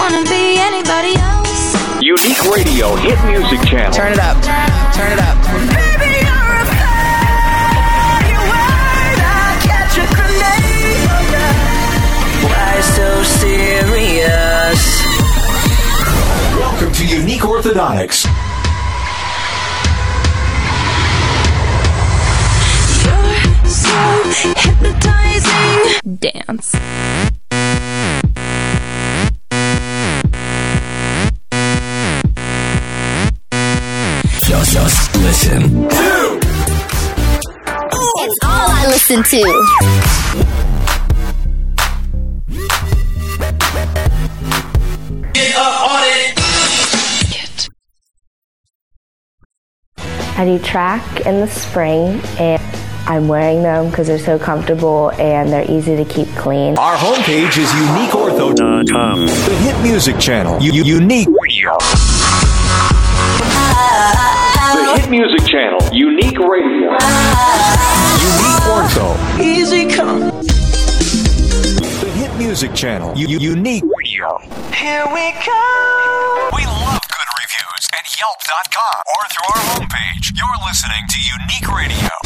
wanna be anybody else. Unique Radio Hit Music Channel. Turn it up. Turn it up. Baby, you're a firework. I'll catch a grenade. Why so serious? Welcome to Unique Orthodontics. You're so hypnotizing. Dance. Just, just listen. It's all I listen to. Get up on it. I do track in the spring and I'm wearing them because they're so comfortable and they're easy to keep clean. Our homepage is uniqueortho.com. The Hit Music Channel. U- Unique Radio. Music Channel. Unique Radio. Unique Ortho. Easy come. The Hit Music Channel. U- Unique Radio. Here we go. We love good reviews at Yelp.com or through our homepage. You're listening to Unique Radio.